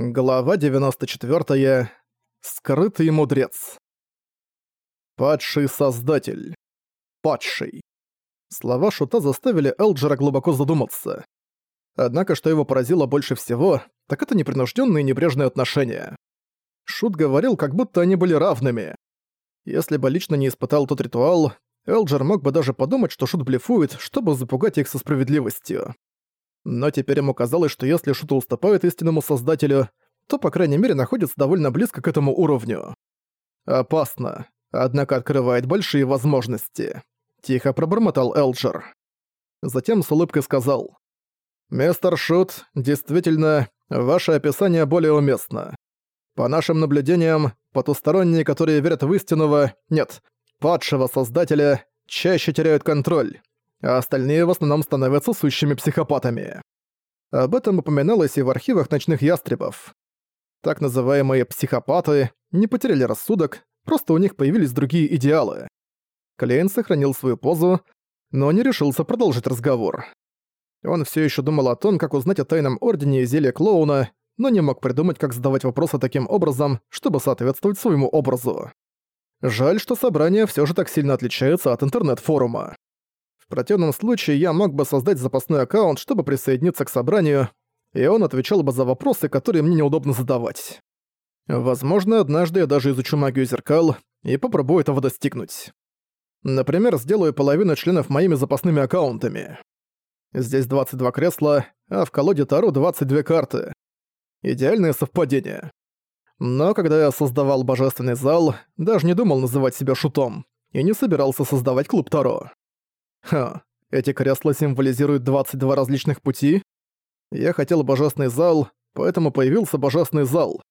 Глава 94. Скрытый мудрец. Падший создатель. Падший. Слова Шута заставили Элджера глубоко задуматься. Однако, что его поразило больше всего, так это непринужденные небрежные отношения. Шут говорил, как будто они были равными. Если бы лично не испытал тот ритуал, Элджер мог бы даже подумать, что Шут блефует, чтобы запугать их со справедливостью. Но теперь ему казалось, что если Шута уступает истинному создателю, то, по крайней мере, находится довольно близко к этому уровню. Опасно, однако открывает большие возможности. Тихо пробормотал Элджер. Затем с улыбкой сказал. «Мистер Шут, действительно, ваше описание более уместно. По нашим наблюдениям, потусторонние, которые верят в истинного, нет, падшего создателя, чаще теряют контроль а остальные в основном становятся сущими психопатами. Об этом упоминалось и в архивах ночных ястребов. Так называемые психопаты не потеряли рассудок, просто у них появились другие идеалы. Клейн сохранил свою позу, но не решился продолжить разговор. Он все еще думал о том, как узнать о тайном ордене и зелье клоуна, но не мог придумать, как задавать вопросы таким образом, чтобы соответствовать своему образу. Жаль, что собрание все же так сильно отличается от интернет-форума. В противном случае я мог бы создать запасной аккаунт, чтобы присоединиться к собранию, и он отвечал бы за вопросы, которые мне неудобно задавать. Возможно, однажды я даже изучу магию зеркал и попробую этого достигнуть. Например, сделаю половину членов моими запасными аккаунтами. Здесь 22 кресла, а в колоде Таро 22 карты. Идеальное совпадение. Но когда я создавал божественный зал, даже не думал называть себя шутом и не собирался создавать клуб Таро. Ха, эти кресла символизируют 22 различных пути? Я хотел божественный зал, поэтому появился божественный зал.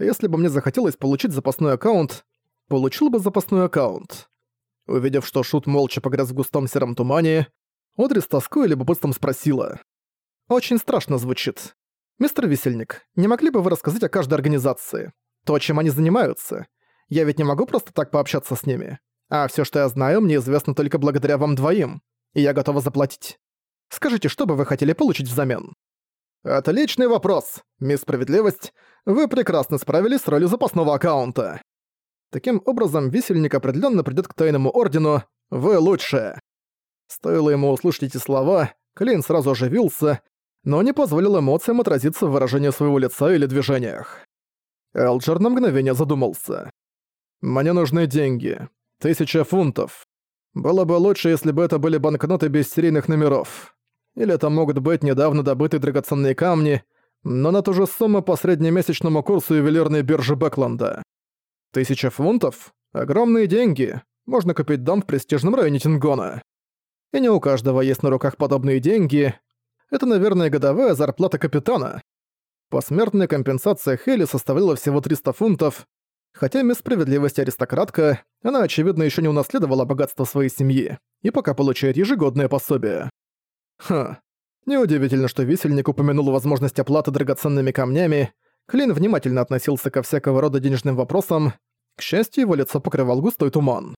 Если бы мне захотелось получить запасной аккаунт, получил бы запасной аккаунт. Увидев, что Шут молча погряз в густом сером тумане, Одри с тоской и любопытством спросила. «Очень страшно звучит. Мистер Висельник, не могли бы вы рассказать о каждой организации? То, чем они занимаются? Я ведь не могу просто так пообщаться с ними. А все, что я знаю, мне известно только благодаря вам двоим, и я готова заплатить. Скажите, что бы вы хотели получить взамен?» «Отличный вопрос, мисс Справедливость. Вы прекрасно справились с ролью запасного аккаунта. Таким образом, висельник определенно придет к тайному ордену. Вы лучшие». Стоило ему услышать эти слова, Клейн сразу оживился, но не позволил эмоциям отразиться в выражении своего лица или движениях. Элджер на мгновение задумался. «Мне нужны деньги. Тысяча фунтов. Было бы лучше, если бы это были банкноты без серийных номеров. Или это могут быть недавно добытые драгоценные камни, но на ту же сумму по среднемесячному курсу ювелирной биржи Бэкленда. Тысяча фунтов? Огромные деньги. Можно купить дом в престижном районе Тингона. И не у каждого есть на руках подобные деньги. Это, наверное, годовая зарплата капитана. Посмертная компенсация Хелли составляла всего 300 фунтов, Хотя мисс Справедливости аристократка, она, очевидно, еще не унаследовала богатство своей семьи и пока получает ежегодное пособие. Ха. Неудивительно, что висельник упомянул возможность оплаты драгоценными камнями. Клин внимательно относился ко всякого рода денежным вопросам. К счастью, его лицо покрывал густой туман.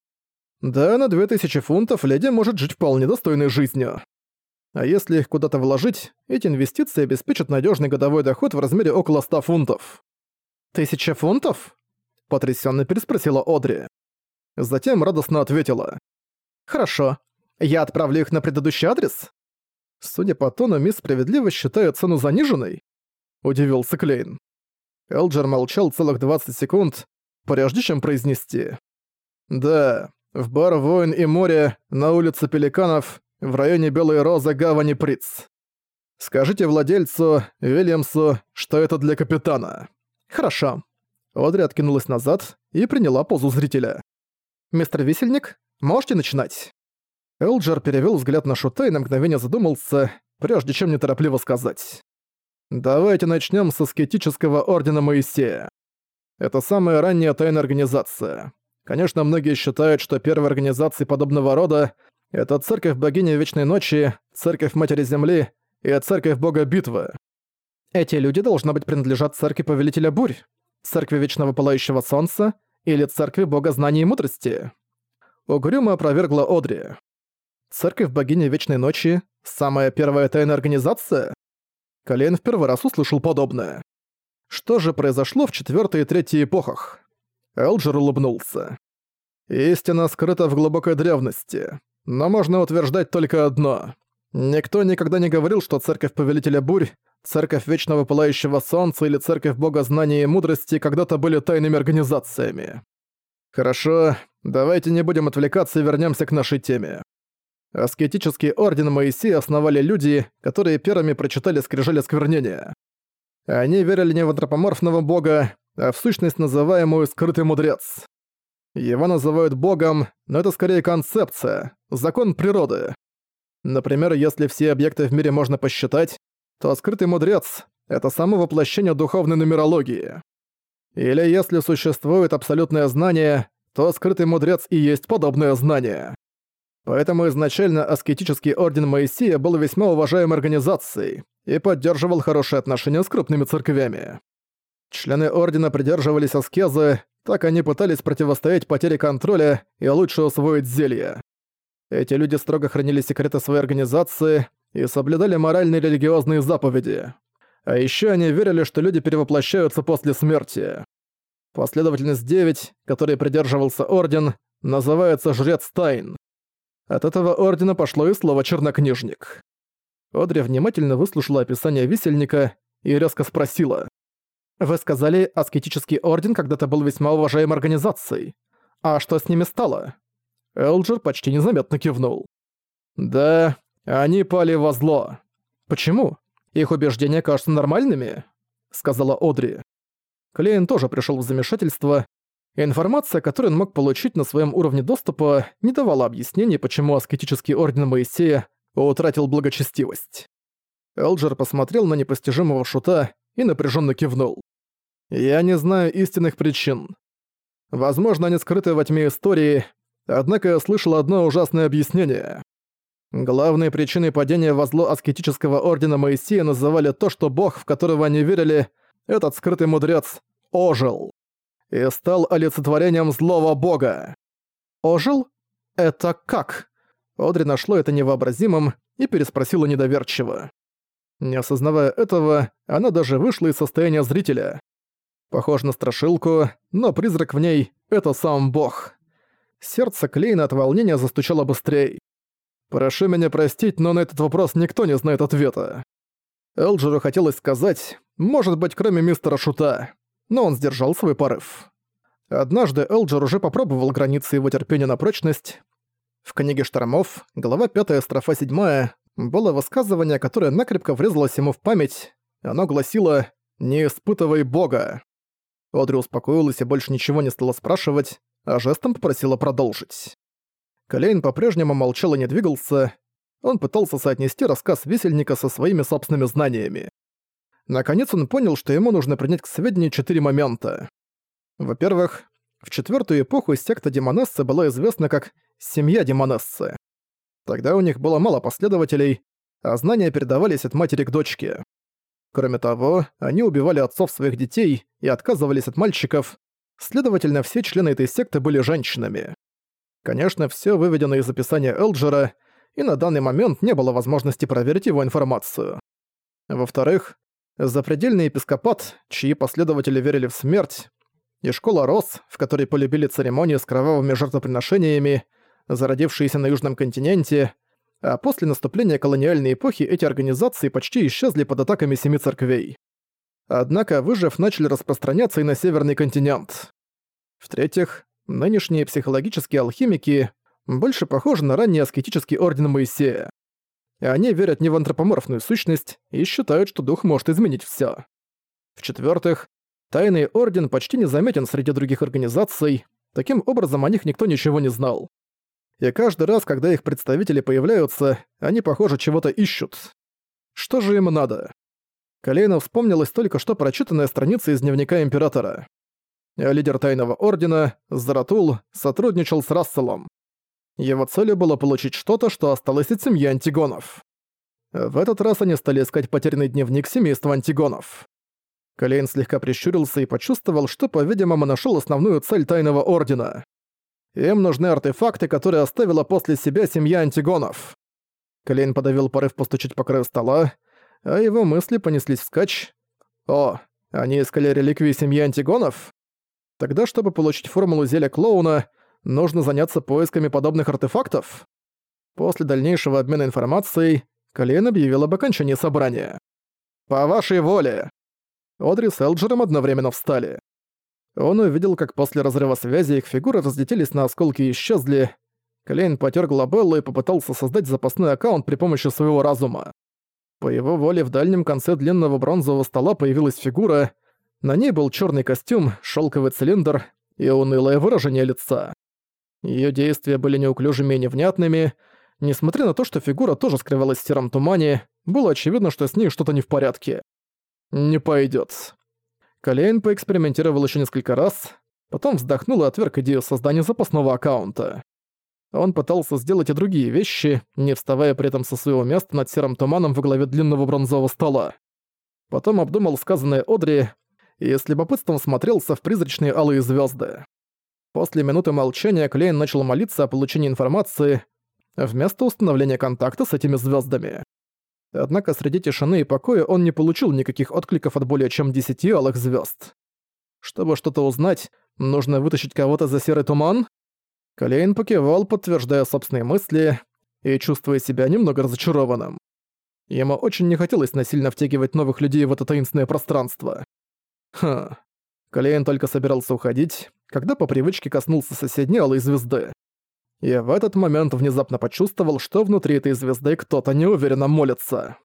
Да, на 2000 фунтов леди может жить вполне достойной жизнью. А если их куда-то вложить, эти инвестиции обеспечат надежный годовой доход в размере около 100 фунтов. «Тысяча фунтов?» Потрясенно переспросила Одри. Затем радостно ответила. «Хорошо. Я отправлю их на предыдущий адрес?» Судя по тону, мисс Справедливость считает цену заниженной. Удивился Клейн. Элджер молчал целых 20 секунд, прежде чем произнести. «Да, в бар «Воин и море» на улице Пеликанов, в районе Белой Розы, гавани Приц. Скажите владельцу, Вильямсу, что это для капитана». «Хорошо», Одри откинулась назад и приняла позу зрителя. «Мистер Висельник, можете начинать?» Элджер перевёл взгляд на Шута и на мгновение задумался, прежде чем неторопливо сказать. «Давайте начнём с аскетического Ордена Моисея. Это самая ранняя тайная организация. Конечно, многие считают, что первые организации подобного рода — это Церковь Богини Вечной Ночи, Церковь Матери Земли и Церковь Бога Битвы. Эти люди, должно быть, принадлежат Церкви Повелителя Бурь. Церкви Вечного Пылающего Солнца или Церкви Бога Знаний и Мудрости? Угрюмо опровергла Одри. Церковь Богини Вечной Ночи – самая первая тайная организация? Колейн в первый раз услышал подобное. Что же произошло в четвёртой и третьей эпохах? Элджер улыбнулся. Истина скрыта в глубокой древности. Но можно утверждать только одно. Никто никогда не говорил, что Церковь Повелителя Бурь, Церковь Вечного Пылающего Солнца или Церковь Бога Знания и Мудрости когда-то были тайными организациями. Хорошо, давайте не будем отвлекаться и вернемся к нашей теме. Аскетический орден Моисея основали люди, которые первыми прочитали скрижали сквернения. Они верили не в антропоморфного бога, а в сущность называемую «скрытый мудрец». Его называют богом, но это скорее концепция, закон природы. Например, если все объекты в мире можно посчитать, то скрытый мудрец — это само воплощение духовной нумерологии. Или если существует абсолютное знание, то скрытый мудрец и есть подобное знание. Поэтому изначально аскетический орден Моисея был весьма уважаемой организацией и поддерживал хорошие отношения с крупными церквями. Члены ордена придерживались аскезы, так они пытались противостоять потере контроля и лучше усвоить зелья. Эти люди строго хранили секреты своей организации и соблюдали моральные и религиозные заповеди. А еще они верили, что люди перевоплощаются после смерти. Последовательность 9, которой придерживался Орден, называется Жрец Тайн. От этого Ордена пошло и слово «чернокнижник». Одри внимательно выслушала описание висельника и резко спросила. Вы сказали, аскетический орден когда-то был весьма уважаемой организацией. А что с ними стало? Элджер почти незаметно кивнул. Да, они пали во зло. Почему? Их убеждения кажутся нормальными? Сказала Одри. Клейн тоже пришел в замешательство. Информация, которую он мог получить на своем уровне доступа, не давала объяснений, почему аскетический орден Моисея утратил благочестивость. Элджер посмотрел на непостижимого шута и напряженно кивнул. «Я не знаю истинных причин. Возможно, они скрыты во тьме истории, однако я слышал одно ужасное объяснение. Главной причиной падения во зло аскетического ордена Моисея называли то, что бог, в которого они верили, этот скрытый мудрец, ожил. И стал олицетворением злого бога. «Ожил? Это как?» Одри нашло это невообразимым и переспросила недоверчиво. Не осознавая этого, она даже вышла из состояния зрителя. Похож на страшилку, но призрак в ней — это сам бог. Сердце Клейна от волнения застучало быстрее. «Прошу меня простить, но на этот вопрос никто не знает ответа». Элджеру хотелось сказать, может быть, кроме мистера Шута, но он сдержал свой порыв. Однажды Элджер уже попробовал границы его терпения на прочность. В книге Штормов, глава 5, строфа 7, было высказывание, которое накрепко врезалось ему в память. Оно гласило «Не испытывай Бога». Одри успокоилась и больше ничего не стала спрашивать, а жестом попросила продолжить. Колейн по-прежнему молчал и не двигался. Он пытался соотнести рассказ висельника со своими собственными знаниями. Наконец он понял, что ему нужно принять к сведению четыре момента. Во-первых, в четвертую эпоху секта Демонессы была известна как «семья Демонессы». Тогда у них было мало последователей, а знания передавались от матери к дочке. Кроме того, они убивали отцов своих детей и отказывались от мальчиков, следовательно, все члены этой секты были женщинами. Конечно, все выведено из описания Элджера, и на данный момент не было возможности проверить его информацию. Во-вторых, запредельный епископат, чьи последователи верили в смерть, и школа Рос, в которой полюбили церемонии с кровавыми жертвоприношениями, зародившиеся на Южном континенте, а после наступления колониальной эпохи эти организации почти исчезли под атаками семи церквей. Однако, выжив, начали распространяться и на Северный континент. В-третьих, нынешние психологические алхимики больше похожи на ранний аскетический орден Моисея. Они верят не в антропоморфную сущность и считают, что дух может изменить всё. В-четвёртых, тайный орден почти не заметен среди других организаций, таким образом о них никто ничего не знал и каждый раз, когда их представители появляются, они, похоже, чего-то ищут. Что же им надо? Калейну вспомнилась только что прочитанная страница из дневника Императора. Лидер Тайного Ордена, Заратул, сотрудничал с Расселом. Его целью было получить что-то, что осталось от семьи Антигонов. В этот раз они стали искать потерянный дневник семейства Антигонов. Калейн слегка прищурился и почувствовал, что, по-видимому, нашел основную цель Тайного Ордена. Им нужны артефакты, которые оставила после себя семья Антигонов. Клейн подавил порыв постучать по краю стола, а его мысли понеслись вскачь. О, Они искали реликвии семьи Антигонов? Тогда, чтобы получить формулу зелья клоуна, нужно заняться поисками подобных артефактов? После дальнейшего обмена информацией, Калейн объявил об окончании собрания. «По вашей воле!» Одри с Элджером одновременно встали. Он увидел, как после разрыва связи их фигуры разлетелись на осколки и исчезли. Клейн потер глобеллу и попытался создать запасной аккаунт при помощи своего разума. По его воле в дальнем конце длинного бронзового стола появилась фигура. На ней был черный костюм, шелковый цилиндр и унылое выражение лица. Ее действия были неуклюжими и невнятными. Несмотря на то, что фигура тоже скрывалась в сером тумане, было очевидно, что с ней что-то не в порядке. «Не пойдет. Калейн поэкспериментировал еще несколько раз, потом вздохнул и отверг идею создания запасного аккаунта. Он пытался сделать и другие вещи, не вставая при этом со своего места над серым туманом во главе длинного бронзового стола. Потом обдумал сказанное Одри и с любопытством смотрелся в призрачные алые звезды. После минуты молчания Клейн начал молиться о получении информации вместо установления контакта с этими звездами. Однако среди тишины и покоя он не получил никаких откликов от более чем десяти алых звезд. Чтобы что-то узнать, нужно вытащить кого-то за серый туман? Калейн покивал, подтверждая собственные мысли и чувствуя себя немного разочарованным. Ему очень не хотелось насильно втягивать новых людей в это таинственное пространство. Хм. Калейн только собирался уходить, когда по привычке коснулся соседней алой звезды. И в этот момент внезапно почувствовал, что внутри этой звезды кто-то неуверенно молится.